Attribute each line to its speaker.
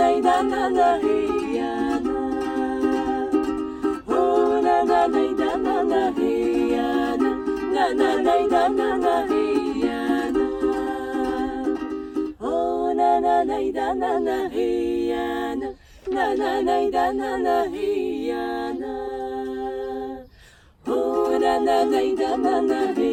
Speaker 1: na na na na na na